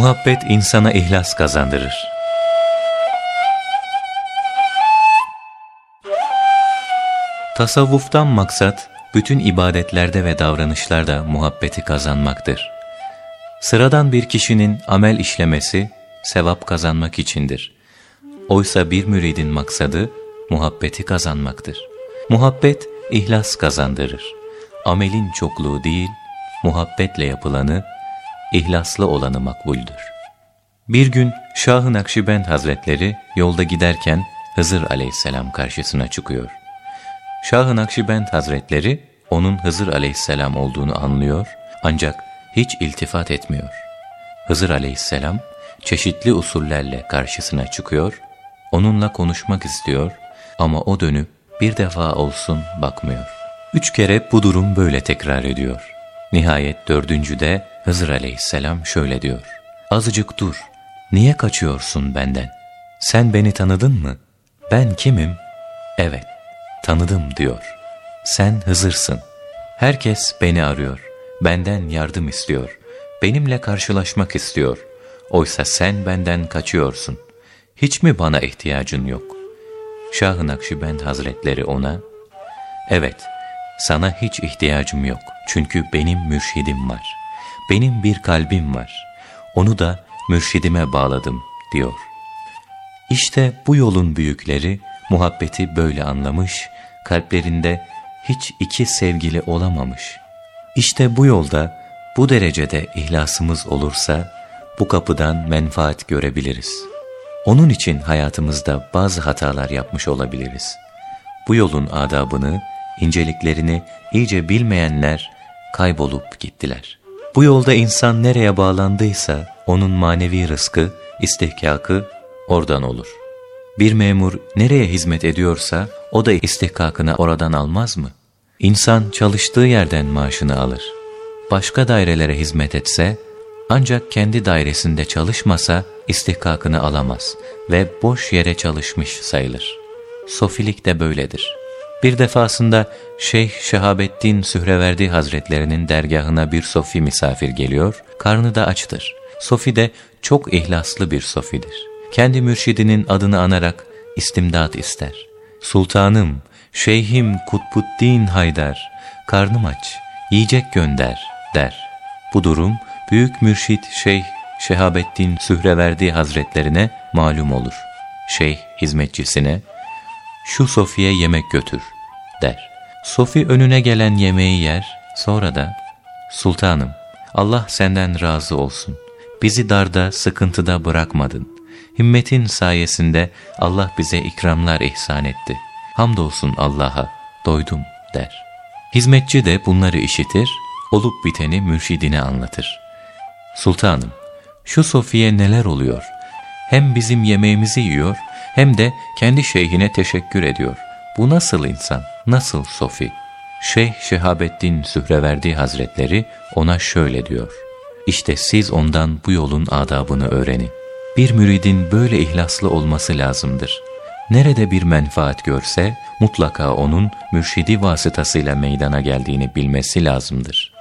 Muhabbet insana ihlas kazandırır. Tasavvuftan maksat, bütün ibadetlerde ve davranışlarda muhabbeti kazanmaktır. Sıradan bir kişinin amel işlemesi, sevap kazanmak içindir. Oysa bir müridin maksadı, muhabbeti kazanmaktır. Muhabbet, ihlas kazandırır. Amelin çokluğu değil, muhabbetle yapılanı, ihlaslı olanı makbuldür. Bir gün Şah-ı Nakşibend Hazretleri yolda giderken Hızır aleyhisselam karşısına çıkıyor. Şah-ı Nakşibend Hazretleri onun Hızır aleyhisselam olduğunu anlıyor ancak hiç iltifat etmiyor. Hızır aleyhisselam çeşitli usullerle karşısına çıkıyor, onunla konuşmak istiyor ama o dönüp bir defa olsun bakmıyor. Üç kere bu durum böyle tekrar ediyor. Nihayet dördüncüde Hızır aleyhisselam şöyle diyor. Azıcık dur, niye kaçıyorsun benden? Sen beni tanıdın mı? Ben kimim? Evet, tanıdım diyor. Sen Hızır'sın. Herkes beni arıyor. Benden yardım istiyor. Benimle karşılaşmak istiyor. Oysa sen benden kaçıyorsun. Hiç mi bana ihtiyacın yok? Şah-ı Nakşibend Hazretleri ona, Evet, sana hiç ihtiyacım yok. Çünkü benim mürşidim var. Benim bir kalbim var. Onu da mürşidime bağladım, diyor. İşte bu yolun büyükleri muhabbeti böyle anlamış, kalplerinde hiç iki sevgili olamamış. İşte bu yolda bu derecede ihlasımız olursa bu kapıdan menfaat görebiliriz. Onun için hayatımızda bazı hatalar yapmış olabiliriz. Bu yolun adabını, inceliklerini iyice bilmeyenler kaybolup gittiler. Bu yolda insan nereye bağlandıysa onun manevi rızkı, istihkakı oradan olur. Bir memur nereye hizmet ediyorsa o da istihkakını oradan almaz mı? İnsan çalıştığı yerden maaşını alır. Başka dairelere hizmet etse ancak kendi dairesinde çalışmasa istihkakını alamaz ve boş yere çalışmış sayılır. Sofilik de böyledir. Bir defasında Şeyh Şehabettin Sühreverdi Hazretlerinin dergahına bir sofi misafir geliyor, karnı da açtır. Sofi de çok ihlaslı bir sofidir. Kendi mürşidinin adını anarak istimdat ister. Sultanım, Şeyhim Kutbuddin Haydar, karnım aç, yiyecek gönder, der. Bu durum, büyük mürşit Şeyh Şehabettin Sühreverdi Hazretlerine malum olur. Şeyh hizmetçisine, şu Sofi'ye yemek götür, der. Sofi önüne gelen yemeği yer, sonra da, Sultanım, Allah senden razı olsun. Bizi darda, sıkıntıda bırakmadın. Himmetin sayesinde Allah bize ikramlar ihsan etti. Hamdolsun Allah'a, doydum, der. Hizmetçi de bunları işitir, olup biteni mürşidine anlatır. Sultanım, şu Sofi'ye neler oluyor? Hem bizim yemeğimizi yiyor, hem de kendi şeyhine teşekkür ediyor. Bu nasıl insan, nasıl Sofi? Şeyh Şehabettin Sühreverdi Hazretleri ona şöyle diyor. İşte siz ondan bu yolun adabını öğrenin. Bir müridin böyle ihlaslı olması lazımdır. Nerede bir menfaat görse mutlaka onun mürşidi vasıtasıyla meydana geldiğini bilmesi lazımdır.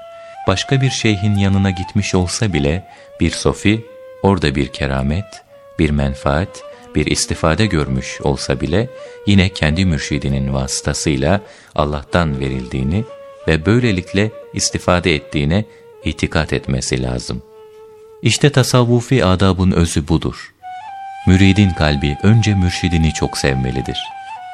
Başka bir şeyhin yanına gitmiş olsa bile bir sofi, orada bir keramet, bir menfaat, bir istifade görmüş olsa bile yine kendi mürşidinin vasıtasıyla Allah'tan verildiğini ve böylelikle istifade ettiğine itikat etmesi lazım. İşte tasavvufi adabın özü budur. Müridin kalbi önce mürşidini çok sevmelidir.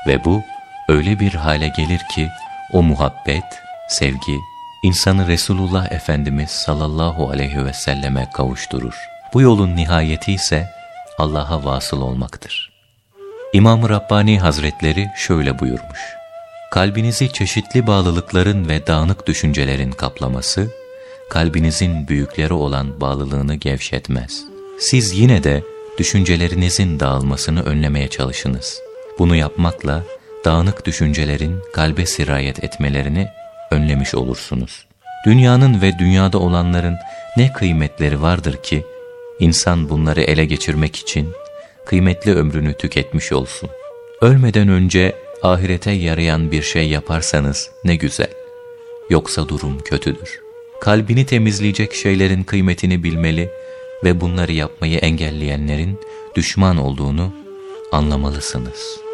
Ve bu öyle bir hale gelir ki o muhabbet, sevgi, insanı Resulullah Efendimiz sallallahu aleyhi ve selleme kavuşturur. Bu yolun nihayeti ise Allah'a vasıl olmaktır. İmam-ı Rabbani Hazretleri şöyle buyurmuş. Kalbinizi çeşitli bağlılıkların ve dağınık düşüncelerin kaplaması, kalbinizin büyükleri olan bağlılığını gevşetmez. Siz yine de düşüncelerinizin dağılmasını önlemeye çalışınız. Bunu yapmakla dağınık düşüncelerin kalbe sirayet etmelerini önlemiş olursunuz. Dünyanın ve dünyada olanların ne kıymetleri vardır ki, insan bunları ele geçirmek için kıymetli ömrünü tüketmiş olsun. Ölmeden önce ahirete yarayan bir şey yaparsanız ne güzel. Yoksa durum kötüdür. Kalbini temizleyecek şeylerin kıymetini bilmeli ve bunları yapmayı engelleyenlerin düşman olduğunu anlamalısınız.''